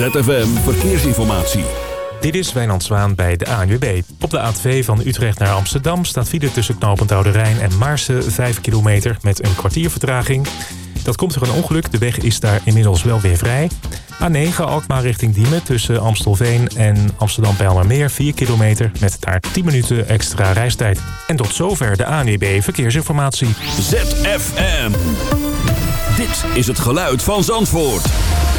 ZFM Verkeersinformatie. Dit is Wijnand Zwaan bij de ANWB. Op de A2 van Utrecht naar Amsterdam staat file tussen knooppunt Oude Rijn en Maarsen 5 kilometer met een kwartier vertraging. Dat komt door een ongeluk, de weg is daar inmiddels wel weer vrij. A9 Alkmaar richting Diemen tussen Amstelveen en Amsterdam Bijlmermeer 4 kilometer met daar 10 minuten extra reistijd. En tot zover de ANWB Verkeersinformatie. ZFM. Dit is het geluid van Zandvoort.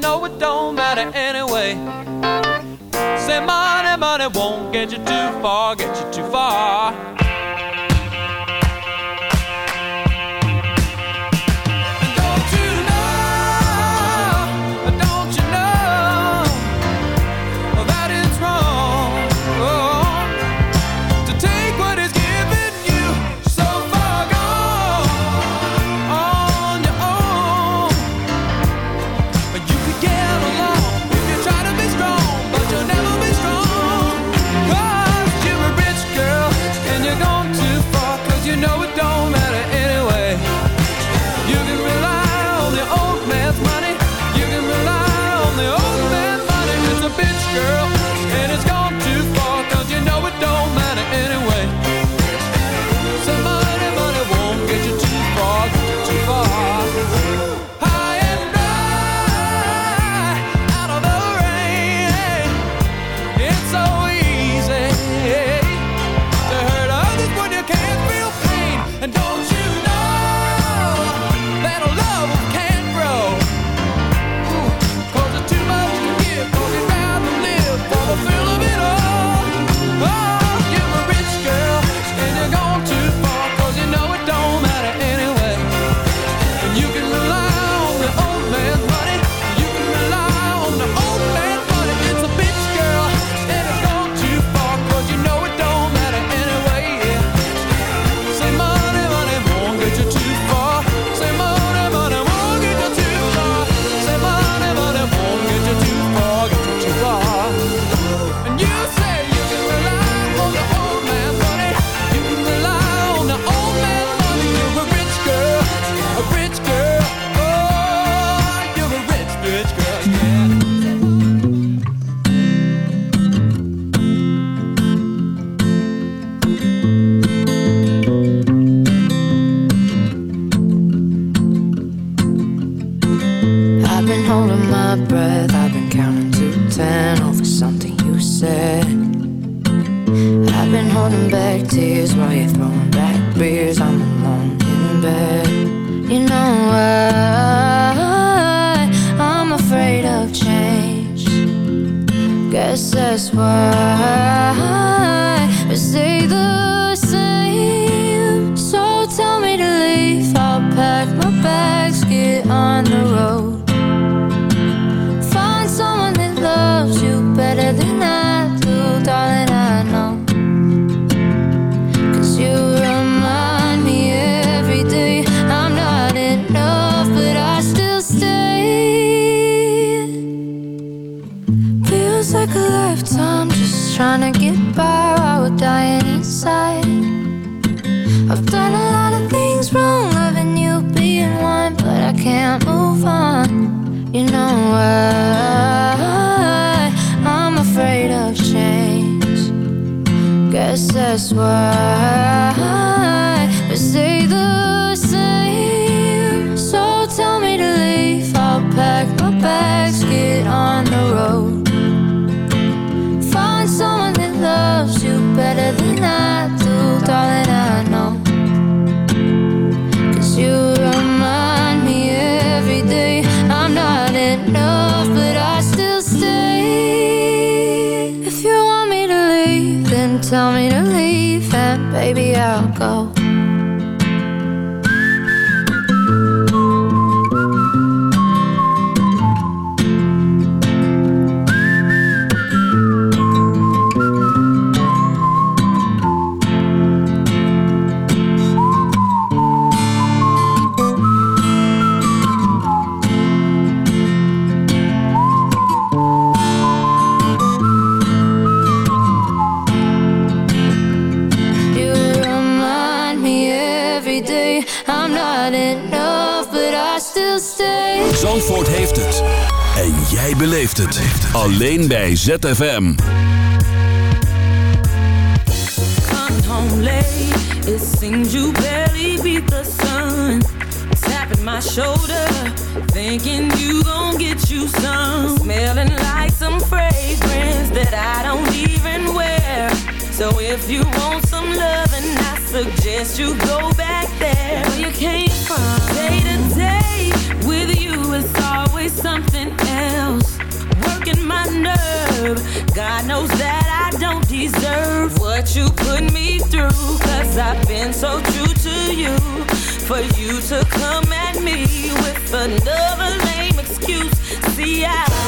know it don't Alleen bij ZFM. Come home late, it seems you barely beat the sun. Tapping my shoulder, thinking you gon' get you some. Smelling like some fragrance that I don't even wear. So if you want some I suggest you go back there you came nerve. God knows that I don't deserve what you put me through. Cause I've been so true to you. For you to come at me with another lame excuse. See, I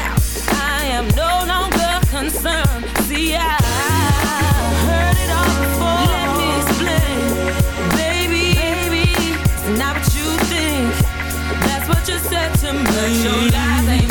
But your lies ain't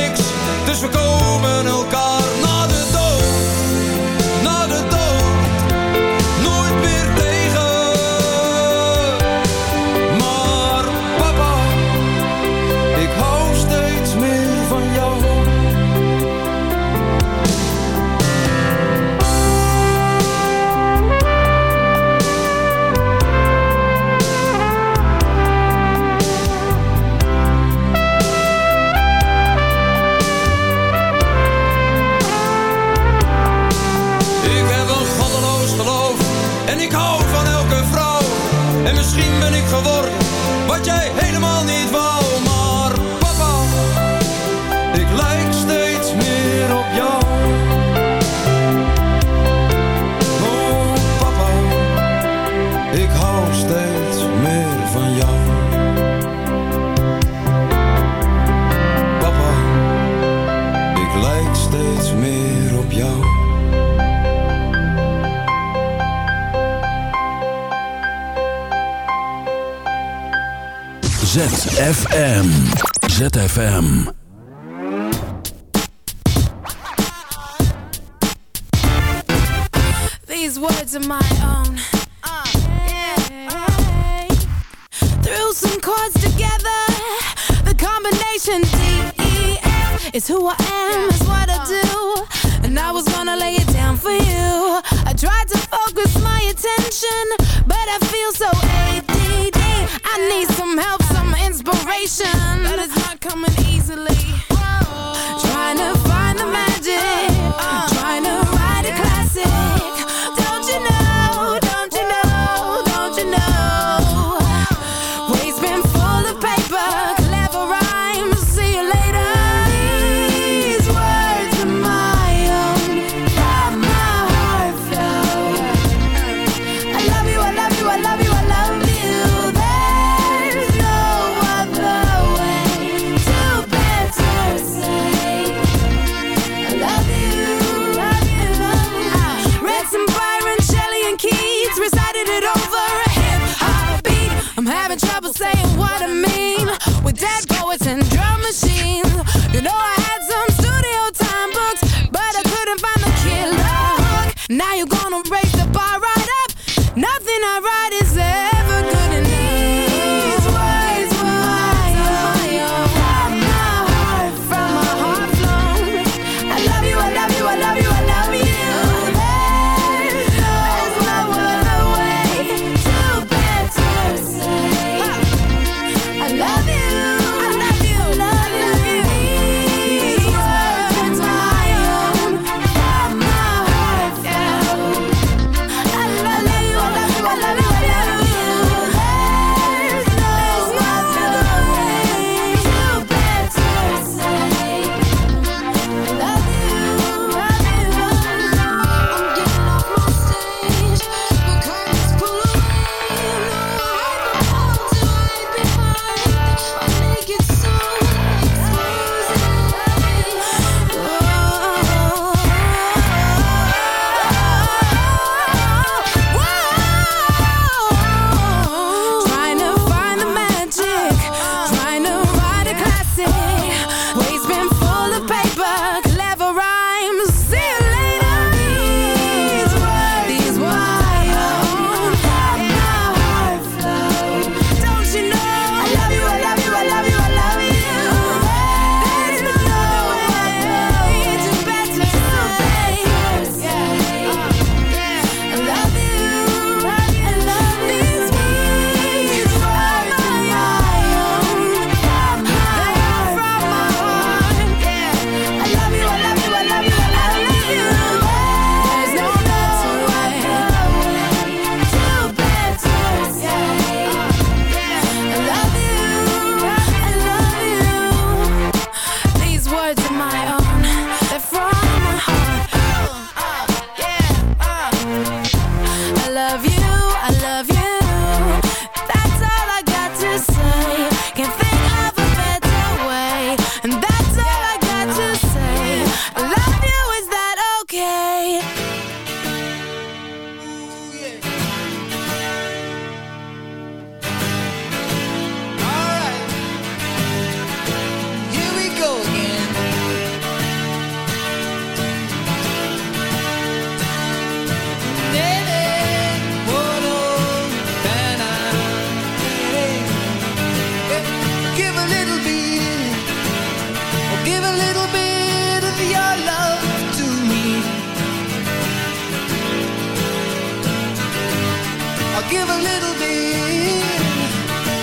dus we komen elkaar ZFM. ZFM. These words are my own. Uh, yeah. Threw some chords together. The combination D E F is who I am, is what I do. And I was gonna lay it down for you. I tried to focus my attention, but I feel so ADD. I need some help, some inspiration. That is not coming easily. Trying to find the magic. Trying and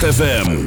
ZFM.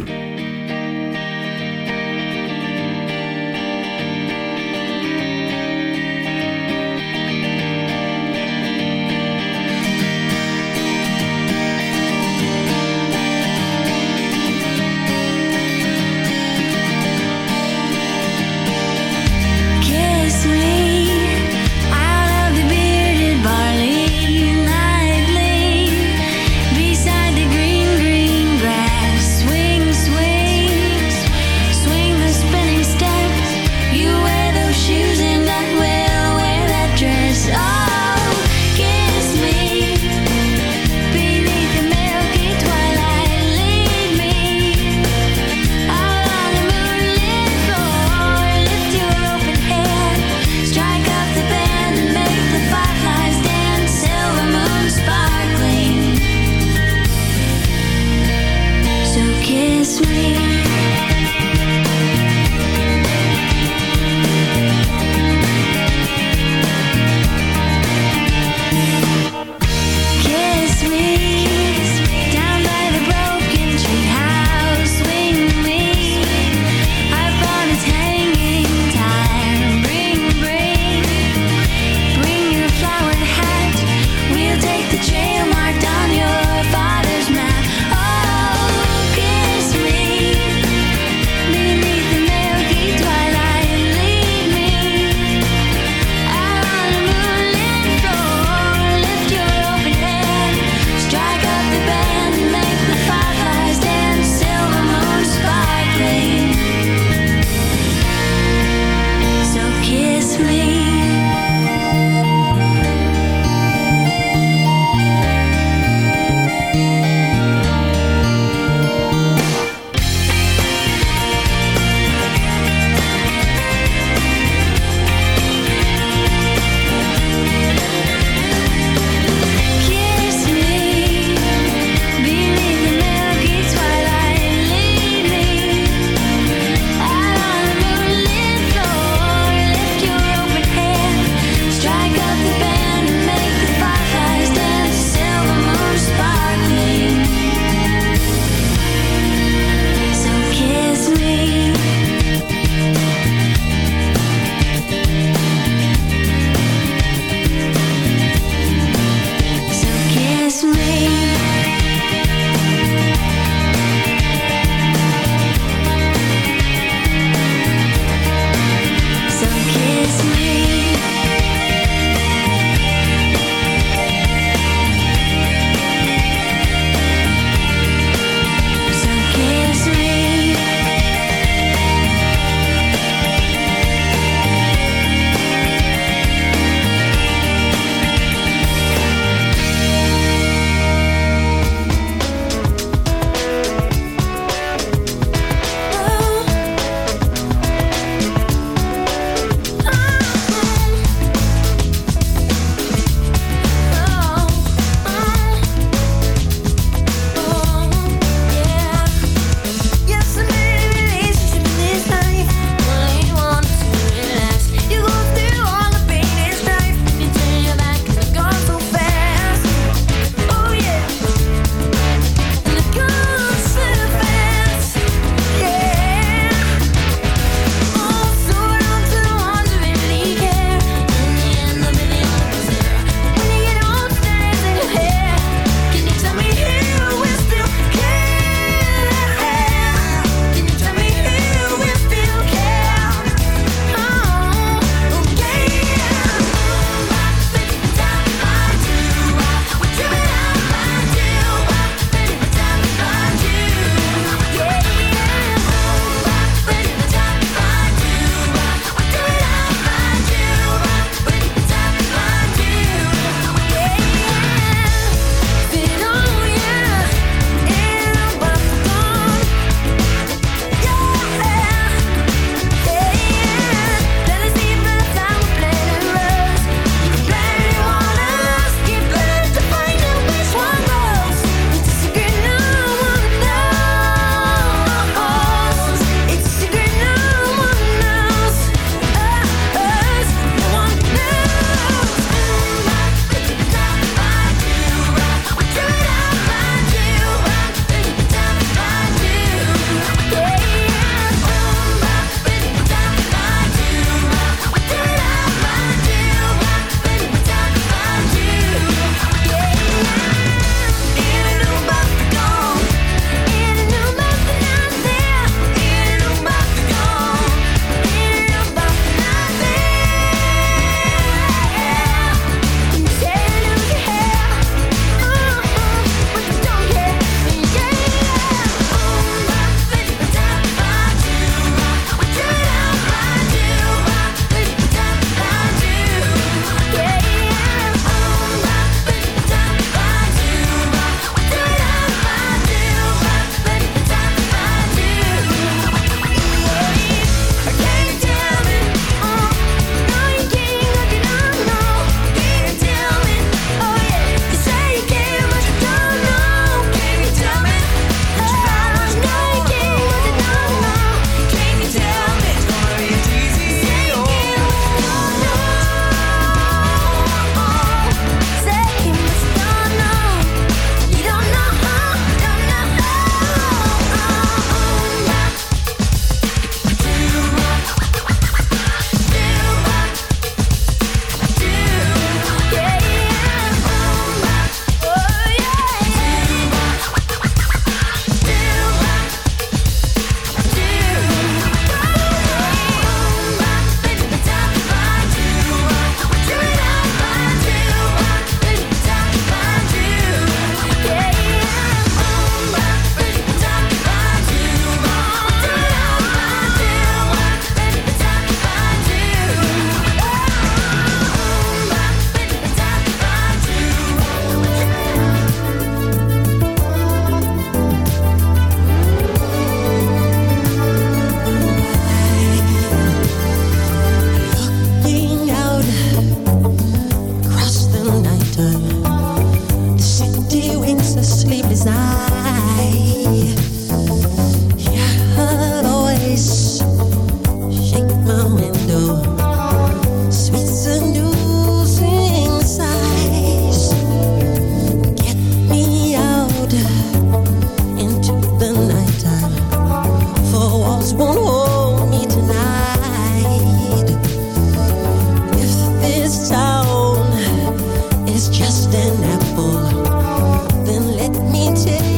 Then apple, then let me check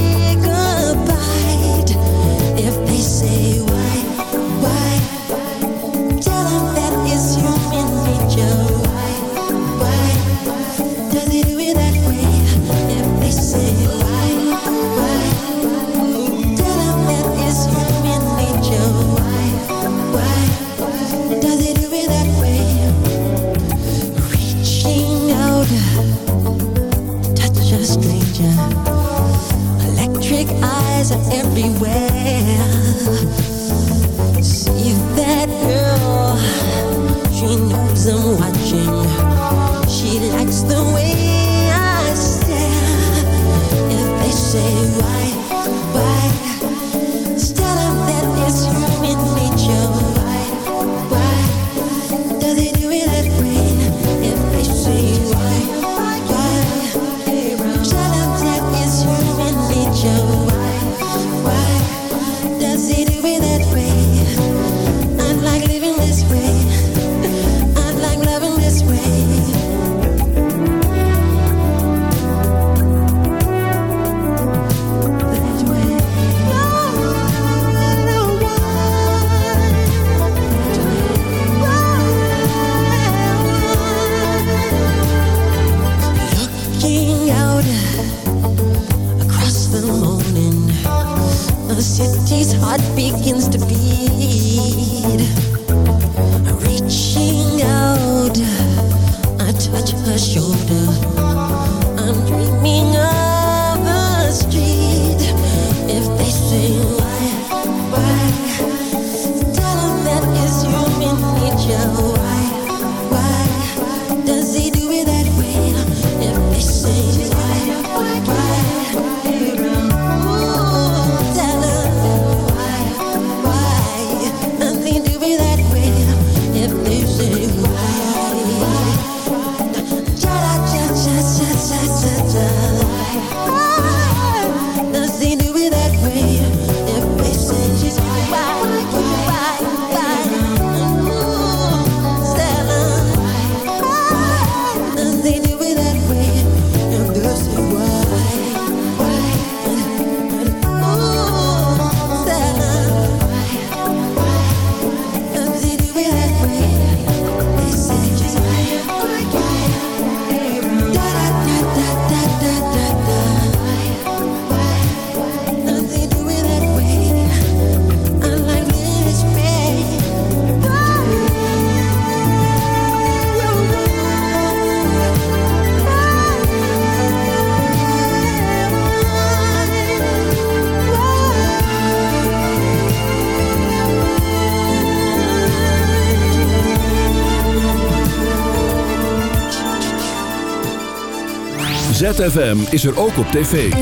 ZFM is er ook op tv.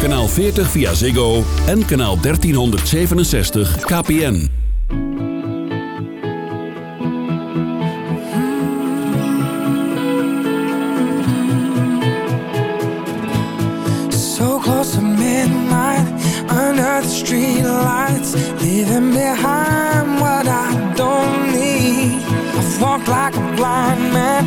Kanaal 40 via Ziggo en kanaal 1367 KPN. So close to midnight, under the street lights, leaving behind what I don't need. I walk like a blind man,